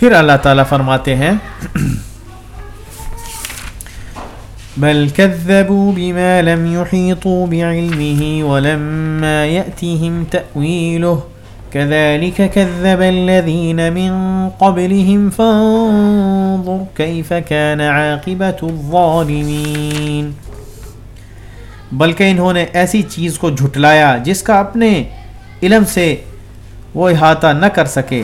پھر اللہ تعالیٰ فرماتے ہیں، بل كذبوا بما لم يحيطوا بعلمه ولما يأتهم تأويله، كذلك كذب الذين من قبلهم، فانظر كيف كان عاقبة الظالمين۔ بلکہ انہوں نے ایسی چیز کو جھٹلایا جس کا اپنے علم سے وہ احاطہ نہ کر سکے۔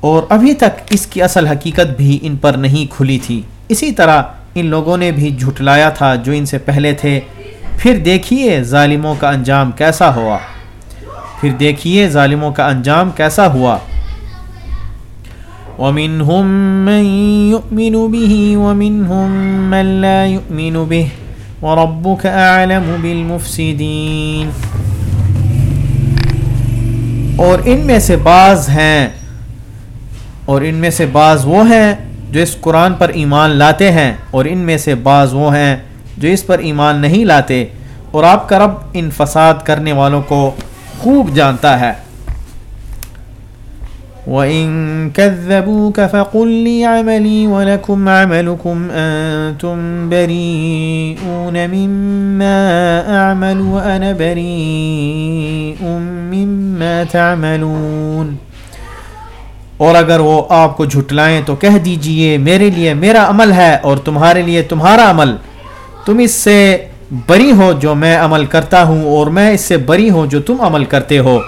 اور ابھی تک اس کی اصل حقیقت بھی ان پر نہیں کھلی تھی۔ اسی طرح ان لوگوں نے بھی جھٹلایا تھا جو ان سے پہلے تھے۔ پھر دیکھیے ظالموں کا انجام کیسا ہوا۔ پھر دیکھیے ظالموں کا انجام کیسا ہوا۔ وَمِنْهُمْ مَنْ يُؤْمِنُ بِهِ وَمِنْهُمْ مَنْ لَا يُؤْمِنُ بِهِ وَرَبُّكَ أَعْلَمُ بِالْمُفْسِدِينَ۔ اور ان میں سے بعض ہیں اور ان میں سے بعض وہ ہیں جو اس قرآن پر ایمان لاتے ہیں اور ان میں سے بعض وہ ہیں جو اس پر ایمان نہیں لاتے اور آپ کا رب ان فساد کرنے والوں کو خوب جانتا ہے۔ وَإِن كَذَّبُوكَ فَقُلْ لِي عَمَلِي وَلَكُمْ عَمَلُكُمْ أَنْتُمْ بَرِيئُونَ مِمَّا أَعْمَلُ وَأَنَا بَرِيءٌ مِمَّا تَعْمَلُونَ۔ اور اگر وہ آپ کو جھٹلائیں تو کہہ دیجیے، میرے لیے میرا عمل ہے اور تمہارے لیے تمہارا عمل۔ تم اس سے بری ہو جو میں عمل کرتا ہوں اور میں اس سے بری ہوں جو تم عمل کرتے ہو۔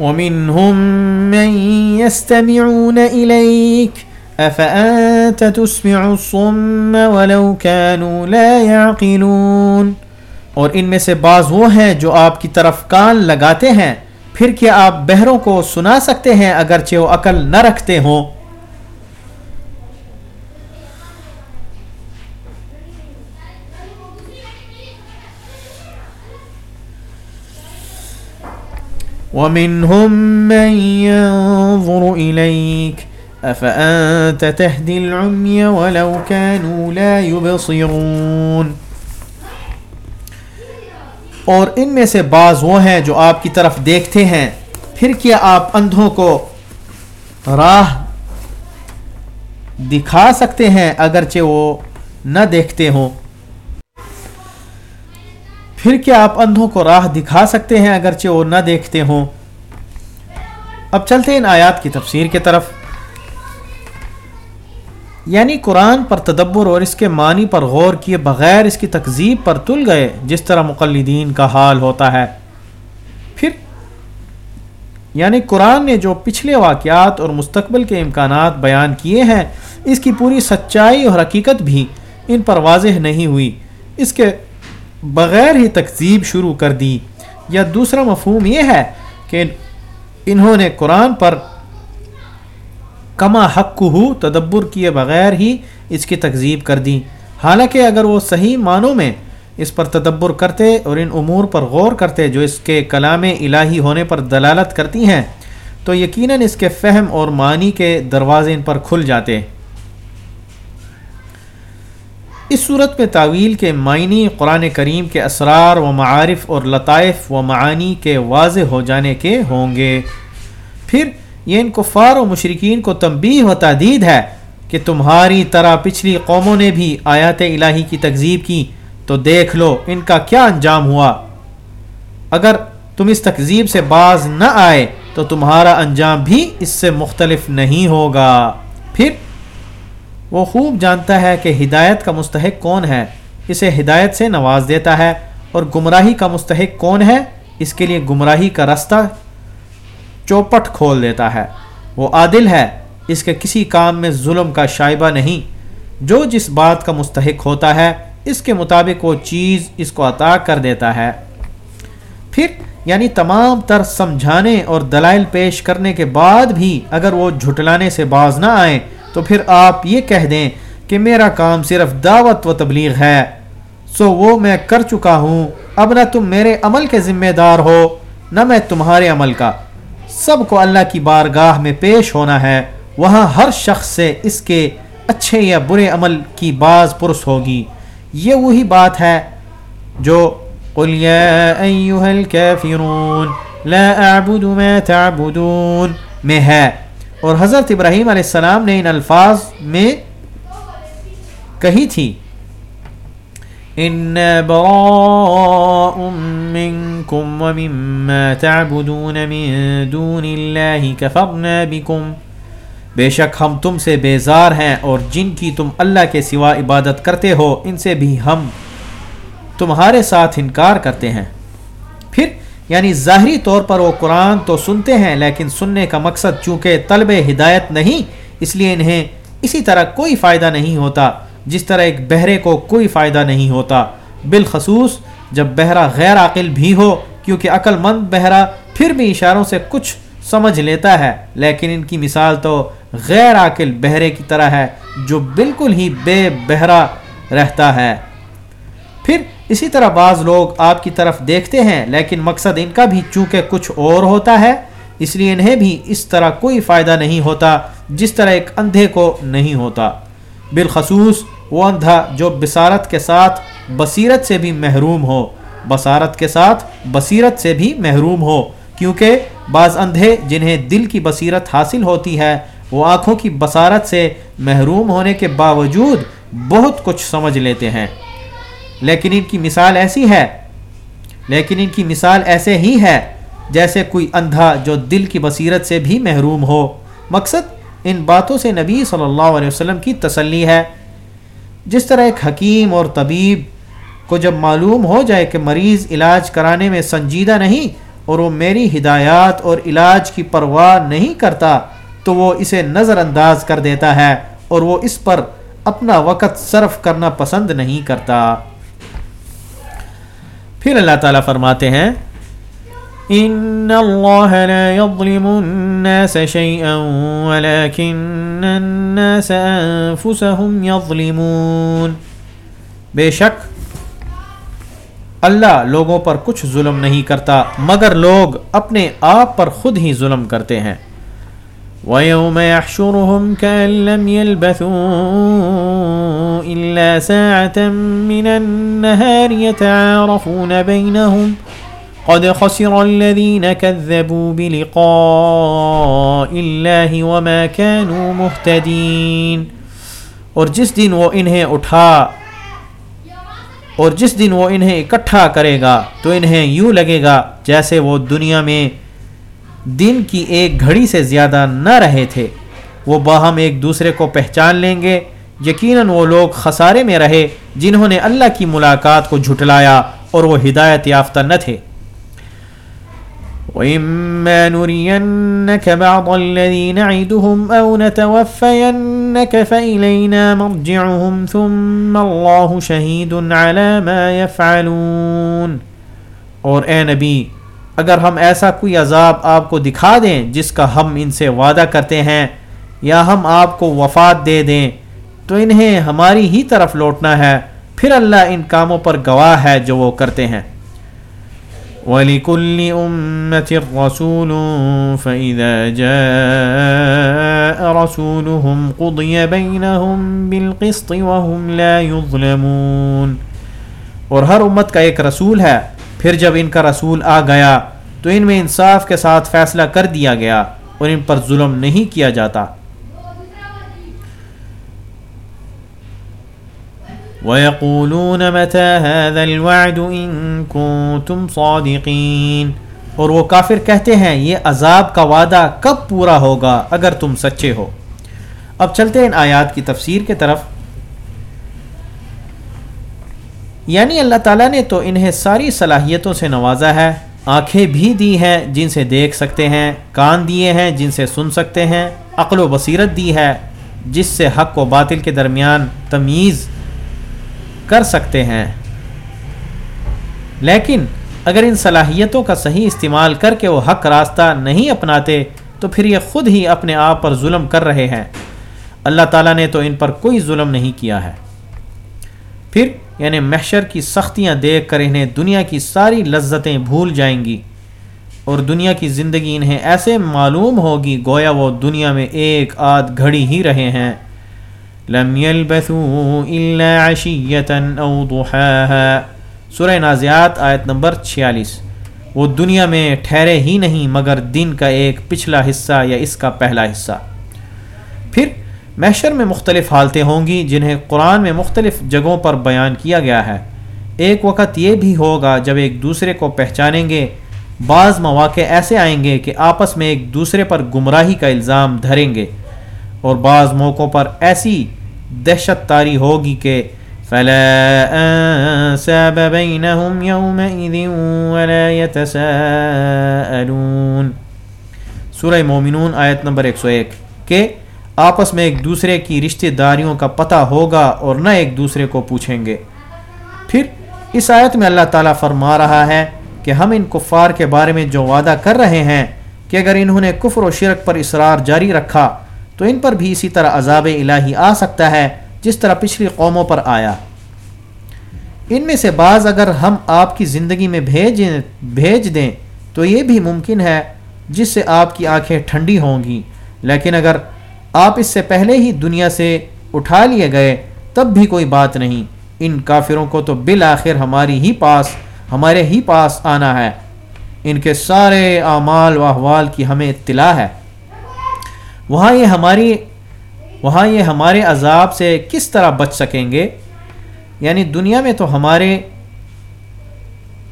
وَمِنْهُمْ مَنْ يَسْتَمِعُونَ إِلَيْكَ أَفَأَنْتَ تُسْمِعُ الصُّمَّ وَلَوْ كَانُوا لَا يَعْقِلُونَ۔ اور ان میں سے بعض وہ ہیں جو آپ کی طرف کان لگاتے ہیں۔ پھر کیا آپ بہروں کو سنا سکتے ہیں اگرچہ وہ عقل نہ رکھتے ہوں؟ ومنهم من ينظر إليك أفأنت تهدي العمي ولو كانوا لا يبصرون اور ان میں سے بعض وہ ہیں جو آپ کی طرف دیکھتے ہیں۔ پھر کیا آپ اندھوں کو راہ دکھا سکتے ہیں اگرچہ وہ نہ دیکھتے ہوں؟ پھر کیا آپ اندھوں کو راہ دکھا سکتے ہیں اگرچہ وہ نہ دیکھتے ہوں؟ اب چلتے ہیں ان آیات کی تفسیر کی طرف۔ یعنی قرآن پر تدبر اور اس کے معنی پر غور کیے بغیر اس کی تکذیب پر تل گئے، جس طرح مقلدین کا حال ہوتا ہے۔ پھر یعنی قرآن نے جو پچھلے واقعات اور مستقبل کے امکانات بیان کیے ہیں، اس کی پوری سچائی اور حقیقت بھی ان پر واضح نہیں ہوئی۔ اس کے بغیر ہی تکذیب شروع کر دی۔ یا دوسرا مفہوم یہ ہے کہ انہوں نے قرآن پر کما حق ہو تدبر کیے بغیر ہی اس کی تکذیب کر دی حالانکہ اگر وہ صحیح معنوں میں اس پر تدبر کرتے اور ان امور پر غور کرتے جو اس کے کلام الہی ہونے پر دلالت کرتی ہیں، تو یقیناً اس کے فہم اور معنی کے دروازے ان پر کھل جاتے۔ اس صورت میں تعویل کے معنی قرآن کریم کے اسرار و معارف اور لطائف و معانی کے واضح ہو جانے کے ہوں گے۔ پھر یہ ان کفار و مشرقین کو تنبیہ و تحدید ہے کہ تمہاری طرح پچھلی قوموں نے بھی آیات الہی کی تکذیب کی، تو دیکھ لو ان کا کیا انجام ہوا۔ اگر تم اس تکذیب سے باز نہ آئے، تو تمہارا انجام بھی اس سے مختلف نہیں ہوگا۔ پھر وہ خوب جانتا ہے کہ ہدایت کا مستحق کون ہے۔ اسے ہدایت سے نواز دیتا ہے، اور گمراہی کا مستحق کون ہے؟ اس کے لیے گمراہی کا رستہ چوپٹ کھول دیتا ہے۔ وہ عادل ہے، اس کے کسی کام میں ظلم کا شائبہ نہیں۔ جو جس بات کا مستحق ہوتا ہے، اس کے مطابق وہ چیز اس کو عطا کر دیتا ہے۔ پھر یعنی تمام تر سمجھانے اور دلائل پیش کرنے کے بعد بھی اگر وہ جھٹلانے سے باز نہ آئیں، تو پھر آپ یہ کہہ دیں کہ میرا کام صرف دعوت و تبلیغ ہے۔ سو وہ میں کر چکا ہوں۔ اب نہ تم میرے عمل کے ذمہ دار ہو، نہ میں تمہارے عمل کا۔ سب کو اللہ کی بارگاہ میں پیش ہونا ہے۔ وہاں ہر شخص سے اس کے اچھے یا برے عمل کی بعض پرس ہوگی۔ یہ وہی بات ہے جو قل يا أيها الكافرون لا أعبد ما تعبدون میں ہے۔ اور حضرت ابراہیم علیہ السلام نے ان الفاظ میں کہی تھی ان براء منكم ومما تعبدون من دون الله كفرنا بكم بے شک ہم تم سے بیزار ہیں اور جن کی تم اللہ کے سوا عبادت کرتے ہو ان سے بھی ہم تمہارے ساتھ انکار کرتے ہیں۔ پھر یعنی ظاہری طور پر وہ قرآن تو سنتے ہیں، لیکن سننے کا مقصد چونکہ طلب ہدایت نہیں، اس لیے انہیں اسی طرح کوئی فائدہ نہیں ہوتا۔ جس طرح ایک بہرے کو کوئی فائدہ نہیں ہوتا۔ بالخصوص جب بہرا غیر عقل بھی ہو، کیونکہ عقل مند بہرا پھر بھی اشاروں سے کچھ سمجھ لیتا ہے۔ لیکن ان کی مثال تو غیر عقل بہرے کی طرح ہے، جو بالکل ہی بے بہرا رہتا ہے۔ پھر اسی طرح بعض لوگ آپ کی طرف دیکھتے ہیں، لیکن مقصد ان کا بھی چونکہ کچھ اور ہوتا ہے، اس لیے انہیں بھی اس طرح کوئی فائدہ نہیں ہوتا، جس طرح ایک اندھے کو نہیں ہوتا۔ بالخصوص وہ اندھا جو بصارت کے ساتھ بصیرت سے بھی محروم ہو، بصارت کے ساتھ بصیرت سے بھی محروم ہو، کیونکہ بعض اندھے جنہیں دل کی بصیرت حاصل ہوتی ہے، وہ آنکھوں کی بصارت سے محروم ہونے کے باوجود بہت کچھ سمجھ لیتے ہیں۔ لیکن ان کی مثال ایسی ہے، لیکن ان کی مثال ایسے ہی ہے جیسے کوئی اندھا جو دل کی بصیرت سے بھی محروم ہو۔ مقصد ان باتوں سے نبی صلی اللہ علیہ وسلم کی تسلی ہے۔ جس طرح ایک حکیم اور طبیب کو جب معلوم ہو جائے کہ مریض علاج کرانے میں سنجیدہ نہیں اور وہ میری ہدایات اور علاج کی پرواہ نہیں کرتا، تو وہ اسے نظر انداز کر دیتا ہے اور وہ اس پر اپنا وقت صرف کرنا پسند نہیں کرتا۔ پھر اللہ تعالیٰ فرماتے ہیں ان اللہ لا يظلم الناس شيئا ولكن الناس انفسهم يظلمون۔ بے شک، اللہ لوگوں پر کچھ ظلم نہیں کرتا، مگر لوگ اپنے آپ پر خود ہی ظلم کرتے ہیں۔ ويوم يحشرهم كأن لم يلبثوا إلا ساعة من النهار يتعارفون بينهم قد خسر الذين كذبوا بلقاء الله وما كانوا مهتدين اور جس دن وہ انہیں اٹھا اور جس دن وہ انہیں اکٹھا کرے گا تو انہیں یوں لگے گا جیسے وہ دنیا میں دن کی ایک گھڑی سے زیادہ نہ رہے تھے۔ وہ باہم ایک دوسرے کو پہچان لیں گے۔ یقیناً وہ لوگ خسارے میں رہے جنہوں نے اللہ کی ملاقات کو جھٹلایا اور وہ ہدایت یافتہ نہ تھے۔ وَإِمَّا نُرِيَنَّكَ بَعْضَ الَّذِي نَعِدُهُمْ أَوْ نَتَوَفَّيَنَّكَ فَإِلَيْنَا مَرْجِعُهُمْ ثُمَّ اللَّهُ شَهِيدٌ عَلَى مَا يَفْعَلُونَ۔ اور اے نبی، اگر ہم ایسا کوئی عذاب آپ کو دکھا دیں جس کا ہم ان سے وعدہ کرتے ہیں، یا ہم آپ کو وفات دے دیں، تو انہیں ہماری ہی طرف لوٹنا ہے، پھر اللہ ان کاموں پر گواہ ہے جو وہ کرتے ہیں۔ وَلِكُلِّ أُمَّةٍ رَسُولٌ فَإِذَا جَاءَ رَسُولُهُمْ قُضِيَ بَيْنَهُمْ بِالْقِسْطِ وَهُمْ لَا يُظْلَمُونَ اور ہر امت کا ایک رسول ہے۔ پھر جب ان کا رسول آ گیا تو ان میں انصاف کے ساتھ فیصلہ کر دیا گیا اور ان پر ظلم نہیں کیا جاتا۔ وَيَقُولُونَ مَتَى هَذَا الْوَعْدُ إِن كُنتُمْ صَادِقِينَ اور وہ کافر کہتے ہیں، یہ عذاب کا وعدہ کب پورا ہوگا اگر تم سچے ہو؟ اب چلتے ہیں ان آیات کی تفسیر کے طرف۔ یعنی اللہ تعالیٰ نے تو انہیں ساری صلاحیتوں سے نوازا ہے، آنکھیں بھی دی ہیں جن سے دیکھ سکتے ہیں، کان دیے ہیں جن سے سن سکتے ہیں، عقل و بصیرت دی ہے، جس سے حق و باطل کے درمیان تمیز کر سکتے ہیں۔ لیکن اگر ان صلاحیتوں کا صحیح استعمال کر کے وہ حق راستہ نہیں اپناتے، تو پھر یہ خود ہی اپنے آپ پر ظلم کر رہے ہیں۔ اللہ تعالیٰ نے تو ان پر کوئی ظلم نہیں کیا ہے۔ پھر یعنی محشر کی سختیاں دیکھ کر انہیں دنیا کی ساری لذتیں بھول جائیں گی۔ اور دنیا کی زندگی انہیں ایسے معلوم ہوگی، گویا وہ دنیا میں ایک آدھ گھڑی ہی رہے ہیں۔ لم يلبثوا الا عشيه او ضحاها۔ سورہ نازیات، آیت نمبر چھیالیس۔ وہ دنیا میں ٹھہرے ہی نہیں، مگر دن کا ایک پچھلا حصہ یا اس کا پہلا حصہ۔ پھر محشر میں مختلف حالتیں ہوں گی، جنہیں قرآن میں مختلف جگہوں پر بیان کیا گیا ہے۔ ایک وقت یہ بھی ہوگا، جب ایک دوسرے کو پہچانیں گے، بعض مواقع ایسے آئیں گے کہ آپس میں ایک دوسرے پر گمراہی کا الزام دھریں گے۔ اور بعض موقعوں پر ایسی دہشت تاری ہوگی کہ سورہ مومنون آیت نمبر 101 کہ آپس میں ایک دوسرے کی رشتہ داریوں کا پتہ ہوگا اور نہ ایک دوسرے کو پوچھیں گے۔ پھر اس آیت میں اللہ تعالیٰ فرما رہا ہے کہ ہم ان کفار کے بارے میں جو وعدہ کر رہے ہیں کہ اگر انہوں نے کفر و شرک پر اصرار جاری رکھا تو ان پر بھی اسی طرح عذاب الہی آ سکتا ہے جس طرح پچھلی قوموں پر آیا۔ ان میں سے بعض اگر ہم آپ کی زندگی میں بھیجیں بھیج دیں تو یہ بھی ممکن ہے جس سے آپ کی آنکھیں ٹھنڈی ہوں گی۔ لیکن اگر آپ اس سے پہلے ہی دنیا سے اٹھا لیے گئے، تب بھی کوئی بات نہیں۔ ان کافروں کو تو بالآخر ہماری ہی پاس، ہمارے ہی پاس آنا ہے۔ ان کے سارے اعمال و احوال کی ہمیں اطلاع ہے۔ وہاں یہ ہماری وہاں یہ ہمارے عذاب سے کس طرح بچ سکیں گے؟ یعنی دنیا میں تو ہمارے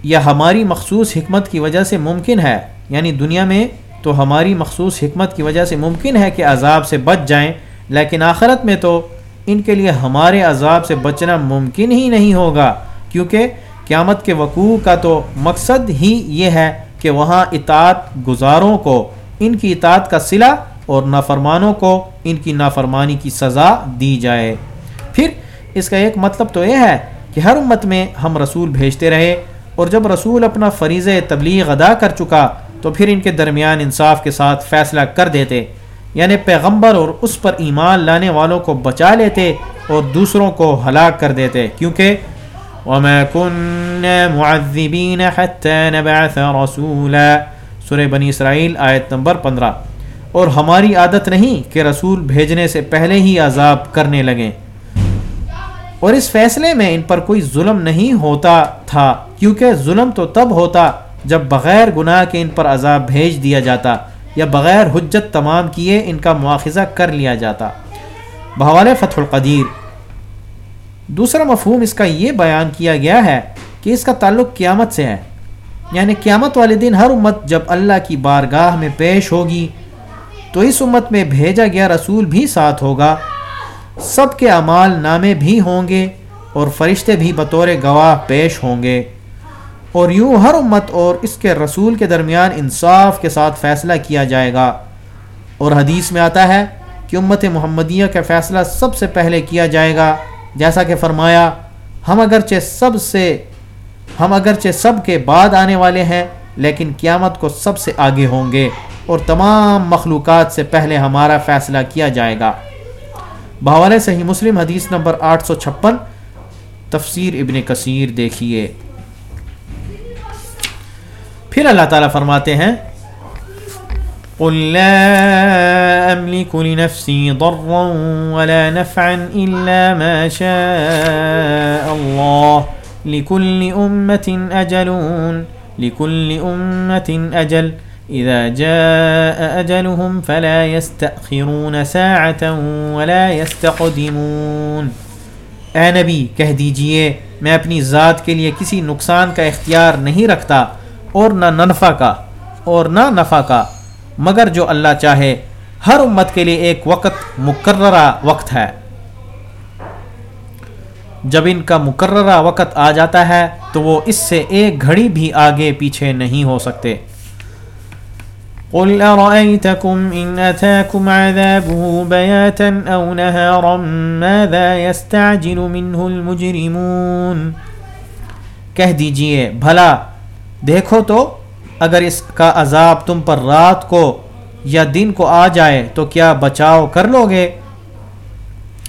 یا ہماری مخصوص حکمت کی وجہ سے ممکن ہے۔ یعنی دنیا میں تو ہماری مخصوص حکمت کی وجہ سے ممکن ہے کہ عذاب سے بچ جائیں، لیکن آخرت میں تو ان کے لیے ہمارے عذاب سے بچنا ممکن ہی نہیں ہوگا۔ کیونکہ قیامت کے وقوع کا تو مقصد ہی یہ ہے کہ وہاں اطاعت گزاروں کو، ان کی اطاعت کا صلہ اور نافرمانوں کو ان کی نافرمانی کی سزا دی جائے۔ پھر اس کا ایک مطلب تو یہ ہے کہ ہر امت میں ہم رسول بھیجتے رہے اور جب رسول اپنا فریض تبلیغ ادا کر چکا تو پھر ان کے درمیان انصاف کے ساتھ فیصلہ کر دیتے۔ یعنی پیغمبر اور اس پر ایمان لانے والوں کو بچا لیتے اور دوسروں کو ہلاک کر دیتے۔ کیونکہ وما كنا معذبين حتى نبعث رسولا۔ سورہ بنی اسرائیل آیت نمبر پندرہ۔ اور ہماری عادت نہیں کہ رسول بھیجنے سے پہلے ہی عذاب کرنے لگیں۔ اور اس فیصلے میں ان پر کوئی ظلم نہیں ہوتا تھا، کیونکہ ظلم تو تب ہوتا جب بغیر گناہ کے ان پر عذاب بھیج دیا جاتا یا بغیر حجت تمام کیے ان کا مواخذہ کر لیا جاتا۔ بحوال فتح القدیر۔ دوسرا مفہوم اس کا یہ بیان کیا گیا ہے کہ اس کا تعلق قیامت سے ہے۔ یعنی قیامت والے دن ہر امت جب اللہ کی بارگاہ میں پیش ہوگی تو اس امت میں بھیجا گیا رسول بھی ساتھ ہوگا۔ سب کے اعمال نامے بھی ہوں گے اور فرشتے بھی بطور گواہ پیش ہوں گے۔ اور یوں ہر امت اور اس کے رسول کے درمیان انصاف کے ساتھ فیصلہ کیا جائے گا۔ اور حدیث میں آتا ہے کہ امت محمدیہ کا فیصلہ سب سے پہلے کیا جائے گا۔ جیسا کہ فرمایا، ہم اگرچہ سب سے، ہم اگرچہ سب کے بعد آنے والے ہیں لیکن قیامت کو سب سے آگے ہوں گے اور تمام مخلوقات سے پہلے ہمارا فیصلہ کیا جائے گا۔ بحوالے صحیح مسلم حدیث نمبر آٹھ سو چھپن، تفسیر ابن کثیر دیکھیے۔ پھر اللہ تعالیٰ فرماتے ہیں، قل لا أملك لنفسي ضرا ولا نفعا إلا ما شاء الله لكل أمة أجلون لكل أمة أجل. إذا جاء أجلهم فلا يستأخرون ساعة ولا يستقدمون. اے نبی، کہہ دیجیے، میں اپنی ذات کے لیے کسی نقصان کا اختیار نہیں رکھتا، اور نہ نفع کا، اور نہ نفع کا، مگر جو اللہ چاہے، ہر امت کے لیے ایک وقت مقررہ وقت ہے۔ جب ان کا مقررہ وقت آ جاتا ہے تو وہ اس سے ایک گھڑی بھی آگے پیچھے نہیں ہو سکتے۔ قل أرأيتكم إن أتاكم عذابه بياتا أو نهارا ماذا يستعجل منه المجرمون؟ کہہ دیجیے، بھلا، دیکھو تو، اگر اس کا عذاب تم پر رات کو یا دن کو آ جائے تو کیا بچاؤ کر لو گے؟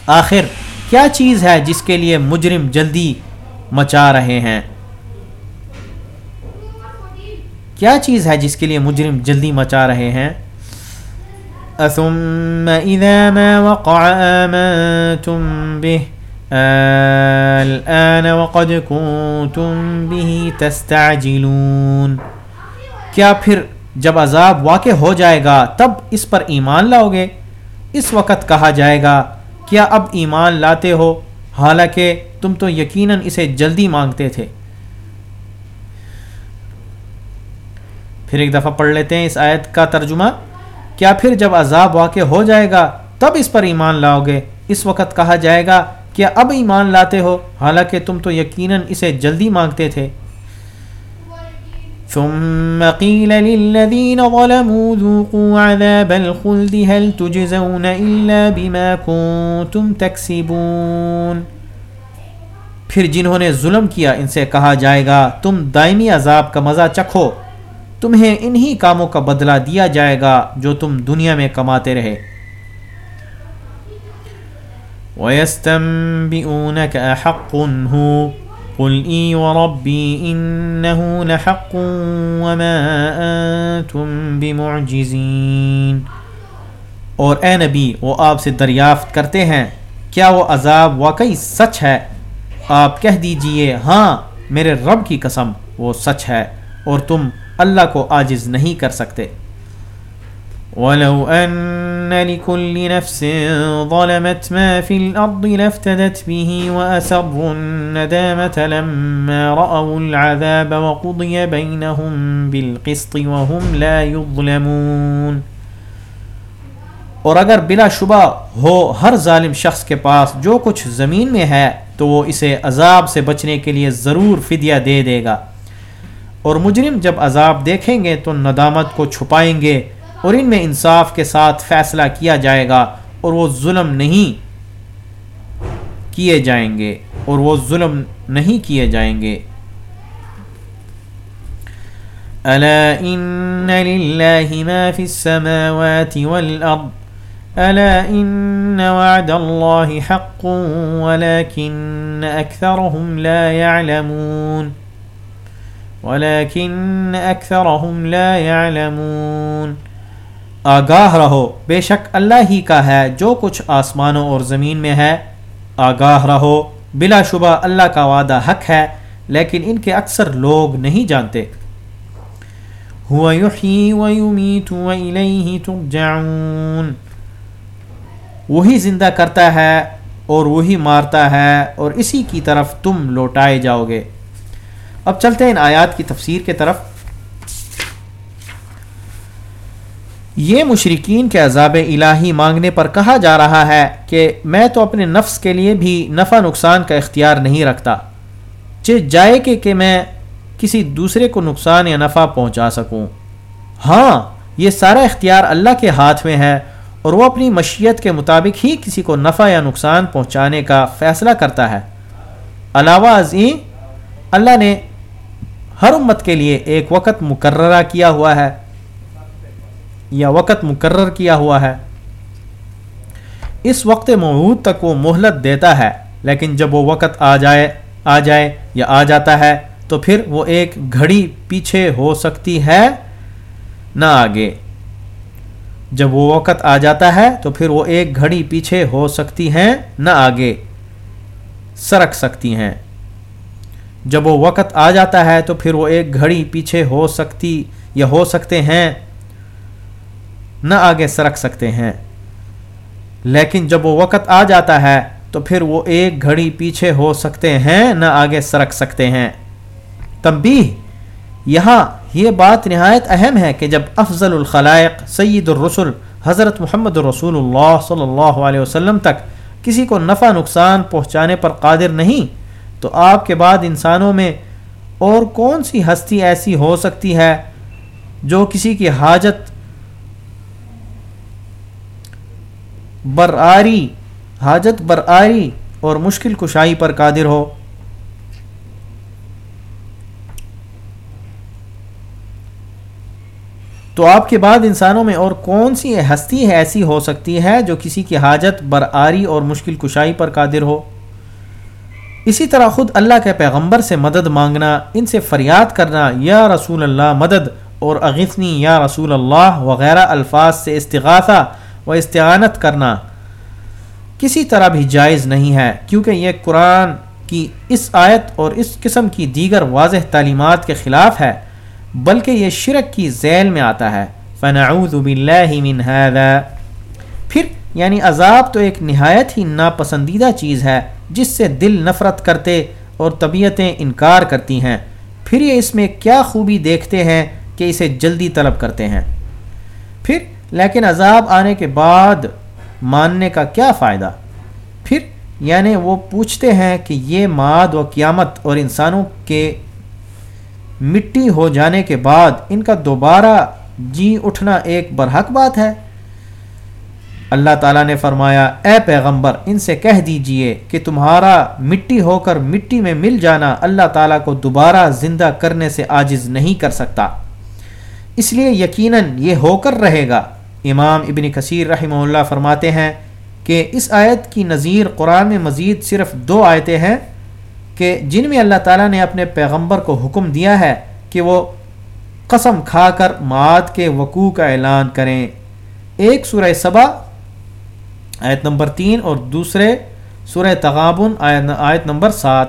آخر کیا چیز ہے جس کے لیے مجرم جلدی مچا رہے ہیں؟ کیا چیز ہے جس کے لیے مجرم جلدی مچا رہے ہیں؟ ثم اذا ما وقع آمنتم به، الآن وقد كنتم به تستعجلون۔ کیا پھر جب عذاب واقع ہو جائے گا، تب اس پر ایمان لاؤ گے؟ اس وقت کہا جائے گا کیا اب ایمان لاتے ہو؟ حالانکہ تم تو یقیناً اسے جلدی مانگتے تھے۔ پھر ایک دفعہ پڑھ لیتے ہیں اس آیت کا ترجمہ۔ کیا پھر جب عذاب واقع ہو جائے گا، تب اس پر ایمان لاؤ گے۔ اس وقت کہا جائے گا، کیا اب ایمان لاتے ہو؟ حالانکہ تم تو یقیناً اسے جلدی مانگتے تھے۔ ثم قيل للذين ظلموا ذوقوا عذاب الخلد هل تجزون إلا بما كنتم تكسبون پھر جنہوں نے ظلم کیا، ان سے کہا جائے گا، تم دائمی عذاب کا مزہ چکھو۔ تمہیں انہی کاموں کا بدلہ دیا جائے گا جو تم دنیا میں کماتے رہے۔ وَيَسْتَنْبِئُونَكَ أَحَقٌ هُوَ قُلْ إِي وَرَبِّي إِنَّهُ لَحَقٌ وَمَا أَنْتُمْ بِمُعْجِزِينَ۔ اور اے نبی، وہ آپ سے دریافت کرتے ہیں، کیا وہ عذاب واقعی سچ ہے؟ آپ کہہ دیجیے ہاں میرے رب کی قسم، وہ سچ ہے اور تم اللہ کو عاجز نہیں کر سکتے۔ وَلَوْ أَنَّ لِكُلِّ نَفْسٍ ظَلَمَتْ مَا فِي الْأَرْضِ لَافْتَدَتْ بِهِ وَأَسَرُّوا النَّدَامَةَ لَمَّا رَأَوُا الْعَذَابَ وَقُضِيَ بَيْنَهُمْ بِالْقِسْطِ وَهُمْ لَا يُظْلَمُونَ. اور اگر بلا شبہ ہو ہر ظالم شخص کے پاس جو کچھ زمین میں ہے تو وہ اسے عذاب سے بچنے کے لیے ضرور فدیہ دے دے گا۔ اور مجرم جب عذاب دیکھیں گے تو ندامت کو چھپائیں گے۔ اور ان میں انصاف کے ساتھ فیصلہ کیا جائے گا اور وہ ظلم نہیں کیے جائیں گے، اور وہ ظلم نہیں کیے جائیں گے۔ الا ان للہ ما فی السماوات والارض، الا ان وعد اللہ حق ولكن اکثرهم لا يعلمون ولكن اکثرهم لا يعلمون آگاہ رہو۔ بے شک اللہ ہی کا ہے، جو کچھ آسمانوں اور زمین میں ہے، آگاہ رہو۔ بلا شبہ اللہ کا وعدہ حق ہے، لیکن ان کے اکثر لوگ نہیں جانتے۔ وہی زندہ کرتا ہے اور وہی مارتا ہے، اور اسی کی طرف تم لوٹائے جاؤ گے۔ اب چلتے ہیں ان آیات کی تفسیر کے طرف۔ یہ مشرقین کے عذاب الہی مانگنے پر کہا جا رہا ہے کہ میں تو اپنے نفس کے لیے بھی نفع نقصان کا اختیار نہیں رکھتا۔ چہ جائے کہ کہ میں کسی دوسرے کو نقصان یا نفع پہنچا سکوں۔ ہاں یہ سارا اختیار اللہ کے ہاتھ میں ہے اور وہ اپنی مشیت کے مطابق ہی کسی کو نفع یا نقصان پہنچانے کا فیصلہ کرتا ہے۔ علاوہ ازیں اللہ نے ہر امت کے لیے ایک وقت مقررہ کیا ہوا ہے۔ یا وقت مقرر کیا ہوا ہے۔ اس وقت موعود تک وہ مہلت دیتا ہے، لیکن جب وہ وقت آ جائے آ جائے یا آ جاتا ہے، تو پھر وہ ایک گھڑی پیچھے ہو سکتی ہے نہ آگے۔ جب وہ وقت آ جاتا ہے، تو پھر وہ ایک گھڑی پیچھے ہو سکتی ہیں، نہ آگے۔ سرک سکتی ہیں۔ جب وہ وقت آ جاتا ہے، تو پھر وہ ایک گھڑی پیچھے ہو سکتی یا ہو سکتے ہیں نہ آگے سرک سکتے ہیں۔ لیکن جب وہ وقت آ جاتا ہے، تو پھر وہ ایک گھڑی پیچھے ہو سکتے ہیں، نہ آگے سرک سکتے ہیں۔ تنبیہ، یہاں یہ بات نہایت اہم ہے کہ جب افضل الخلائق، سید الرسل، حضرت محمد رسول اللہ صلی اللہ علیہ وسلم تک کسی کو نفع، نقصان پہنچانے پر قادر نہیں، تو آپ کے بعد انسانوں میں اور کون سی ہستی ایسی ہو سکتی ہے جو کسی کی حاجت برآری، حاجت برآری اور مشکل کشائی پر قادر ہو۔ تو آپ کے بعد انسانوں میں اور کون سی ہستی ہے ایسی ہو سکتی ہے جو کسی کی حاجت برآری اور مشکل کشائی پر قادر ہو؟ اسی طرح خود اللہ کے پیغمبر سے مدد مانگنا، ان سے فریاد کرنا، یا رسول اللہ مدد اور اغثنی یا رسول اللہ وغیرہ الفاظ سے استغاثہ و استعانت کرنا کسی طرح بھی جائز نہیں ہے، کیونکہ یہ قرآن کی اس آیت اور اس قسم کی دیگر واضح تعلیمات کے خلاف ہے، بلکہ یہ شرک کی ذیل میں آتا ہے۔ فنعوذ باللہ من هذا۔ پھر یعنی عذاب تو ایک نہایت ہی ناپسندیدہ چیز ہے، جس سے دل نفرت کرتے اور طبیعتیں انکار کرتی ہیں۔ پھر یہ اس میں کیا خوبی دیکھتے ہیں کہ اسے جلدی طلب کرتے ہیں۔ پھر لیکن عذاب آنے کے بعد ماننے کا کیا فائدہ؟ پھر یعنی وہ پوچھتے ہیں کہ یہ ماد و قیامت اور انسانوں کے مٹی ہو جانے کے بعد ان کا دوبارہ جی اٹھنا ایک برحق بات ہے۔ اللہ تعالیٰ نے فرمایا، اے پیغمبر، ان سے کہہ دیجیے کہ تمہارا مٹی ہو کر مٹی میں مل جانا اللہ تعالیٰ کو دوبارہ زندہ کرنے سے عاجز نہیں کر سکتا۔ اس لیے یقیناً یہ ہو کر رہے گا۔ امام ابن کثیر رحمہ اللہ فرماتے ہیں کہ اس آیت کی نظیر قرآن میں مزید صرف دو آیتیں ہیں کہ جن میں اللہ تعالیٰ نے اپنے پیغمبر کو حکم دیا ہے کہ وہ قسم کھا کر ماد کے وقوع کا اعلان کریں۔ ایک سورہ صبا آیت نمبر تین، اور دوسرے سورہ تغابن آیت نمبر سات۔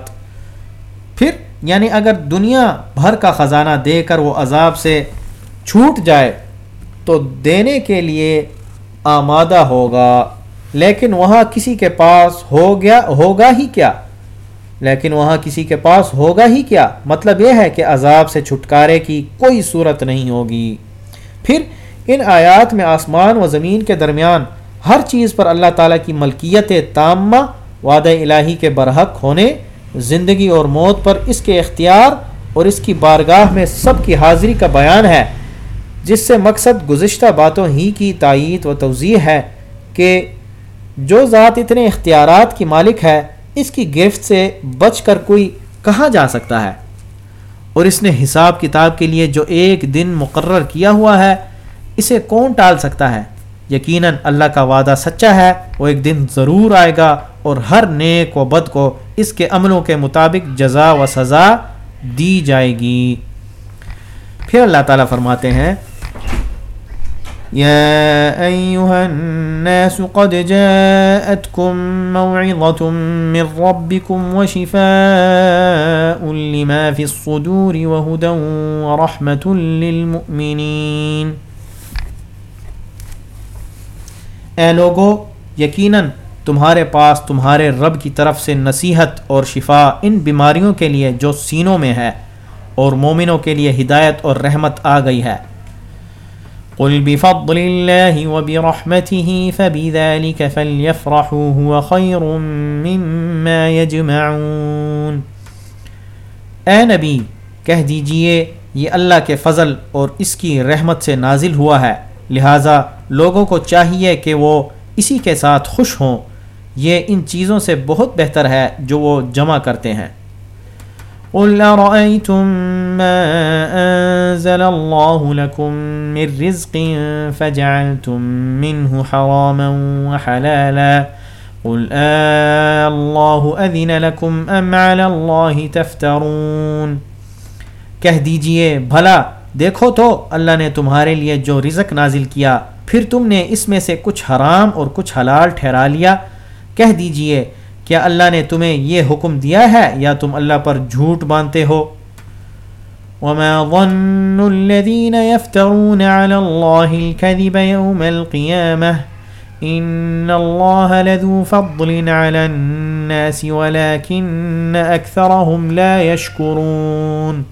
پھر یعنی اگر دنیا بھر کا خزانہ دے کر وہ عذاب سے چھوٹ جائے تو دینے کے لیے آمادہ ہوگا، لیکن وہاں کسی کے پاس ہو گیا ہوگا ہی کیا؟ لیکن وہاں کسی کے پاس ہوگا ہی کیا؟ مطلب یہ ہے کہ عذاب سے چھٹکارے کی کوئی صورت نہیں ہوگی۔ پھر ان آیات میں آسمان و زمین کے درمیان ہر چیز پر اللہ تعالیٰ کی ملکیت تامہ، وعدہ الہی کے برحق ہونے، زندگی اور موت پر اس کے اختیار اور اس کی بارگاہ میں سب کی حاضری کا بیان ہے۔ جس سے مقصد گزشتہ باتوں ہی کی تائید و توضیح ہے کہ جو ذات اتنے اختیارات کی مالک ہے، اس کی گرفت سے بچ کر کوئی کہاں جا سکتا ہے؟ اور اس نے حساب کتاب کے لیے جو ایک دن مقرر کیا ہوا ہے، اسے کون ٹال سکتا ہے؟ یقیناً اللہ کا وعدہ سچا ہے، وہ ایک دن ضرور آئے گا اور ہر نیک و بد کو اس کے عملوں کے مطابق جزا و سزا دی جائے گی۔ پھر اللہ تعالیٰ فرماتے ہیں يا أيها الناس قد جاءتكم موعظة من ربكم وشفاء لما في الصدور وهدى ورحمة للمؤمنين. اے لوگو، یقیناً تمہارے پاس تمہارے رب کی طرف سے نصیحت اور شفا ان بیماریوں کے لیے جو سینوں میں ہے اور مومنوں کے لیے ہدایت اور رحمت آ گئی ہے۔ قل بفضل الله وبرحمته فبذلك فليفرحوا، هو خير مما يجمعون۔ اے نبی، کہہ دیجیے، یہ اللہ کے فضل اور اس کی رحمت سے نازل ہوا ہے۔ لہٰذا لوگوں کو چاہیے کہ وہ اسی کے ساتھ خوش ہوں۔ یہ ان چیزوں سے بہت بہتر ہے جو وہ جمع کرتے ہیں۔ قل أرأيتم ما أنزل الله لكم من رزق فجعلتم منه حراما وحلالا قل آه، الله أذن لكم أم على الله تفترون؟ کہہ دیجیے، بھلا، دیکھو تو اللہ نے تمہارے لیے جو رزق نازل کیا، پھر تم نے اس میں سے کچھ حرام اور کچھ حلال ٹھہرا لیا۔ کہہ دیجیے کیا اللہ نے تمہیں یہ حکم دیا ہے یا تم اللہ پر جھوٹ باندھتے ہو؟ وما ظن الذين يفترون على الله الكذب يوم القيامة إن الله لذو فضل على الناس ولكن أكثرهم لا يشكرون۔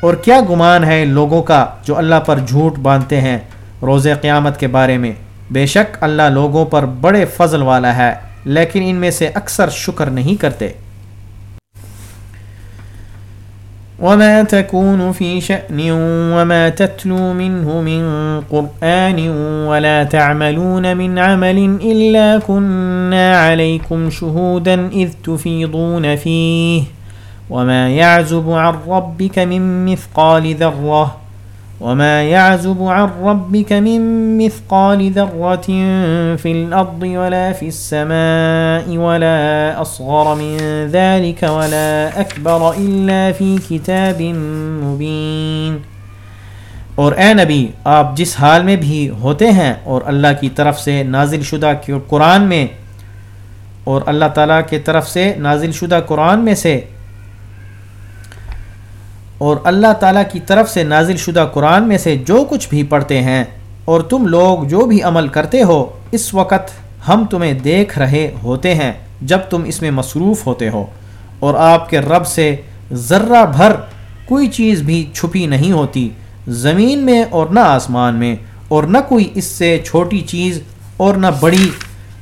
اور کیا گمان ہے لوگوں کا جو اللہ پر جھوٹ باندھتے ہیں روز قیامت کے بارے میں؟ بے شک اللہ لوگوں پر بڑے فضل والا ہے۔ لیکن ان میں سے اکثر شکر نہیں کرتے۔ وما تكون في شأن وما تتلو منه من قرآن ولا تعملون من عمل إلا كنا عليكم شهودا إذ تفيضون فيه وما يعزب عن ربك من مثقال ذرة وما يعزب عن ربك من مثقال ذرة في الأرض ولا في السماء ولا أصغر من ذلك ولا أكبر إلا في كتاب مبين۔ اور اے نبی، آپ جس حال میں بھی ہوتے ہیں اور اللہ کی طرف سے نازل شدہ قرآن میں، اور اللہ تعالیٰ کی طرف سے نازل شدہ قرآن میں سے اور اللہ تعالیٰ کی طرف سے نازل شدہ قرآن میں سے جو کچھ بھی پڑھتے ہیں، اور تم لوگ جو بھی عمل کرتے ہو، اس وقت ہم تمہیں دیکھ رہے ہوتے ہیں جب تم اس میں مصروف ہوتے ہو۔ اور آپ کے رب سے ذرہ بھر کوئی چیز بھی چھپی نہیں ہوتی، زمین میں اور نہ آسمان میں، اور نہ کوئی اس سے چھوٹی چیز اور نہ بڑی،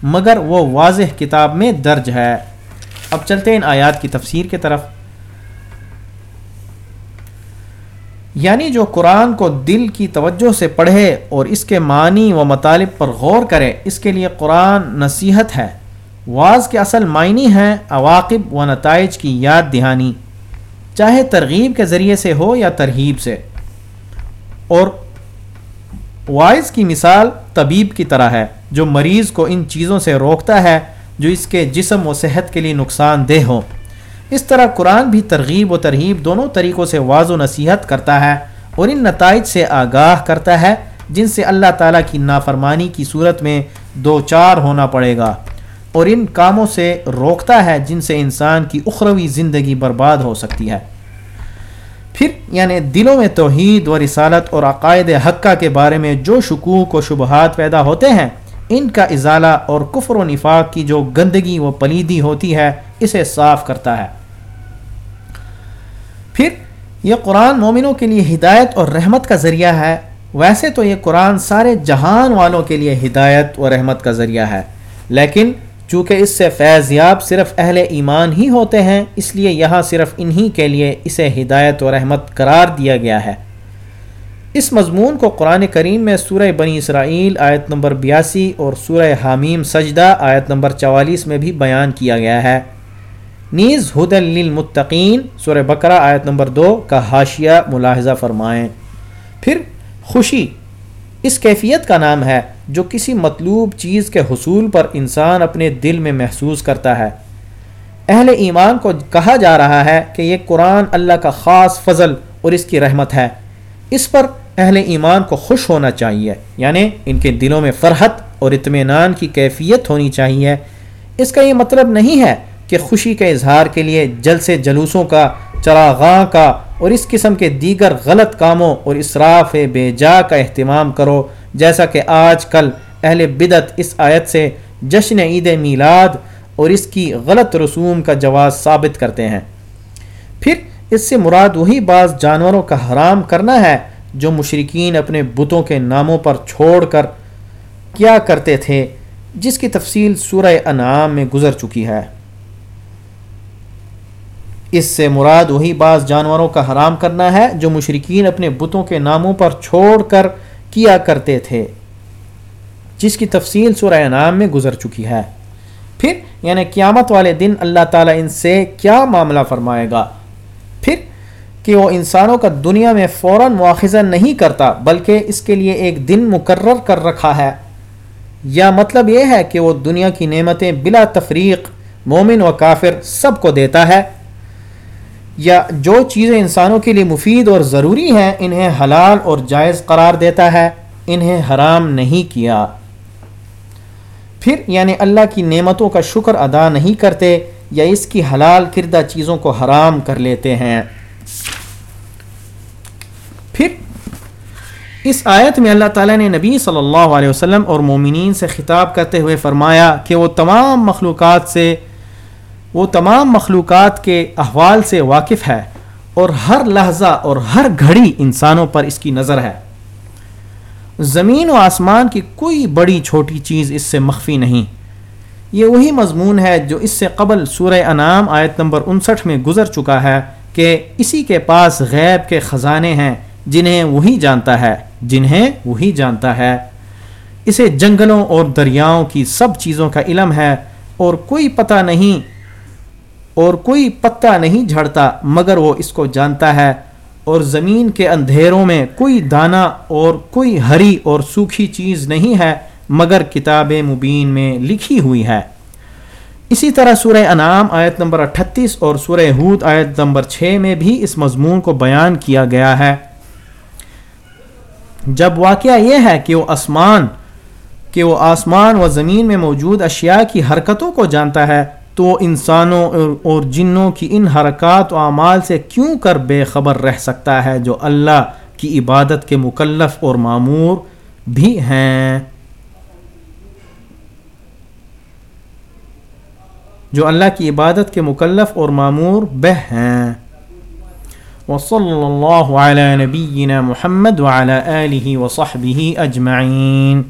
مگر وہ واضح کتاب میں درج ہے۔ اب چلتے ہیں ان آیات کی تفسیر کی طرف۔ یعنی جو قرآن کو دل کی توجہ سے پڑھے اور اس کے معنی و مطالب پر غور کرے، اس کے لیے قرآن نصیحت ہے۔ واز کے اصل معنی ہیں عواقب و نتائج کی یاد دہانی۔ چاہے ترغیب کے ذریعے سے ہو یا ترغیب سے۔ اور وائز کی مثال طبیب کی طرح ہے، جو مریض کو ان چیزوں سے روکتا ہے جو اس کے جسم و صحت کے لیے نقصان دہ ہوں۔ اس طرح قرآن بھی ترغیب و ترغیب دونوں طریقوں سے واض و نصیحت کرتا ہے اور ان نتائج سے آگاہ کرتا ہے جن سے اللہ تعالیٰ کی نافرمانی کی صورت میں دو چار ہونا پڑے گا اور ان کاموں سے روکتا ہے جن سے انسان کی اخروی زندگی برباد ہو سکتی ہے۔ پھر یعنی دلوں میں توحید و رسالت اور عقائد حقہ کے بارے میں جو شکوک و شبہات پیدا ہوتے ہیں، ان کا ازالہ اور کفر و نفاق کی جو گندگی و پلیدی ہوتی ہے اسے صاف کرتا ہے۔ پھر یہ قرآن مومنوں کے لیے ہدایت اور رحمت کا ذریعہ ہے۔ ویسے تو یہ قرآن سارے جہان والوں کے لیے ہدایت و رحمت کا ذریعہ ہے۔ لیکن چونکہ اس سے فیض یاب صرف اہل ایمان ہی ہوتے ہیں، اس لیے یہاں صرف انہی کے لیے اسے ہدایت و رحمت قرار دیا گیا ہے۔ اس مضمون کو قرآن کریم میں سورہ بنی اسرائیل آیت نمبر بیاسی اور سورہ حامیم سجدہ آیت نمبر چوالیس میں بھی بیان کیا گیا ہے۔ نیز ہد للمتقین، سورہ بقرہ، آیت نمبر دو کا حاشیہ ملاحظہ فرمائیں۔ پھر خوشی، اس کیفیت کا نام ہے جو کسی مطلوب چیز کے حصول پر انسان اپنے دل میں محسوس کرتا ہے۔ اہل ایمان کو کہا جا رہا ہے کہ یہ قرآن اللہ کا خاص فضل اور اس کی رحمت ہے۔ اس پر اہل ایمان کو خوش ہونا چاہیے یعنی ان کے دلوں میں فرحت اور اطمینان کی کیفیت ہونی چاہیے۔ اس کا یہ مطلب نہیں ہے کہ خوشی کے اظہار کے لیے جل سے جلوسوں کا، چراغاں کا اور اس قسم کے دیگر غلط کاموں اور اسراف بے جا کا اہتمام کرو۔ جیسا کہ آج کل اہل بدت اس آیت سے جشن عید میلاد اور اس کی غلط رسوم کا جواز ثابت کرتے ہیں۔ پھر اس سے مراد وہی بعض جانوروں کا حرام کرنا ہے جو مشرقین اپنے بتوں کے ناموں پر چھوڑ کر کیا کرتے تھے، جس کی تفصیل سورہ انعام میں گزر چکی ہے۔ اس سے مراد وہی بعض جانوروں کا حرام کرنا ہے جو مشرقین اپنے بتوں کے ناموں پر چھوڑ کر کیا کرتے تھے۔ جس کی تفصیل سورہ انعام میں گزر چکی ہے۔ پھر یعنی قیامت والے دن اللہ تعالیٰ ان سے کیا معاملہ فرمائے گا؟ پھر کہ وہ انسانوں کا دنیا میں فوراً مواخذہ نہیں کرتا، بلکہ اس کے لیے ایک دن مقرر کر رکھا ہے۔ یا مطلب یہ ہے کہ وہ دنیا کی نعمتیں بلا تفریق، مومن و کافر سب کو دیتا ہے۔ یا جو چیزیں انسانوں کے لیے مفید اور ضروری ہیں، انہیں حلال اور جائز قرار دیتا ہے، انہیں حرام نہیں کیا۔ پھر یعنی اللہ کی نعمتوں کا شکر ادا نہیں کرتے یا اس کی حلال کردہ چیزوں کو حرام کر لیتے ہیں۔ پھر اس آیت میں اللہ تعالیٰ نے نبی صلی اللہ علیہ وسلم اور مومنین سے خطاب کرتے ہوئے فرمایا کہ وہ تمام مخلوقات سے وہ تمام مخلوقات کے احوال سے واقف ہے اور ہر لحظہ اور ہر گھڑی انسانوں پر اس کی نظر ہے۔ زمین و آسمان کی کوئی بڑی چھوٹی چیز اس سے مخفی نہیں۔ یہ وہی مضمون ہے جو اس سے قبل سورہ انعام آیت نمبر انسٹھ میں گزر چکا ہے کہ اسی کے پاس غیب کے خزانے ہیں، جنہیں وہی جانتا ہے، جنہیں وہی جانتا ہے۔ اسے جنگلوں اور دریاؤں کی سب چیزوں کا علم ہے اور کوئی پتہ نہیں اور کوئی پتا نہیں جھڑتا، مگر وہ اس کو جانتا ہے۔ اور زمین کے اندھیروں میں کوئی دانہ اور کوئی ہری اور سوکھی چیز نہیں ہے، مگر کتاب مبین میں لکھی ہوئی ہے۔ اسی طرح سورہ انعام آیت نمبر اٹھتیس اور سورہ ہود آیت نمبر چھ میں بھی اس مضمون کو بیان کیا گیا ہے۔ جب واقعہ یہ ہے کہ وہ آسمان، کہ وہ آسمان و زمین میں موجود اشیاء کی حرکتوں کو جانتا ہے تو وہ انسانوں اور جنوں کی ان حرکات و اعمال سے کیوں کر بے خبر رہ سکتا ہے جو اللہ کی عبادت کے مکلف اور معمور بھی ہیں؟ جو اللہ کی عبادت کے مکلف اور معمور بہ ہیں۔ وصلی اللہ علی نبینا محمد وعلی آلہ وصحبہ اجمعین۔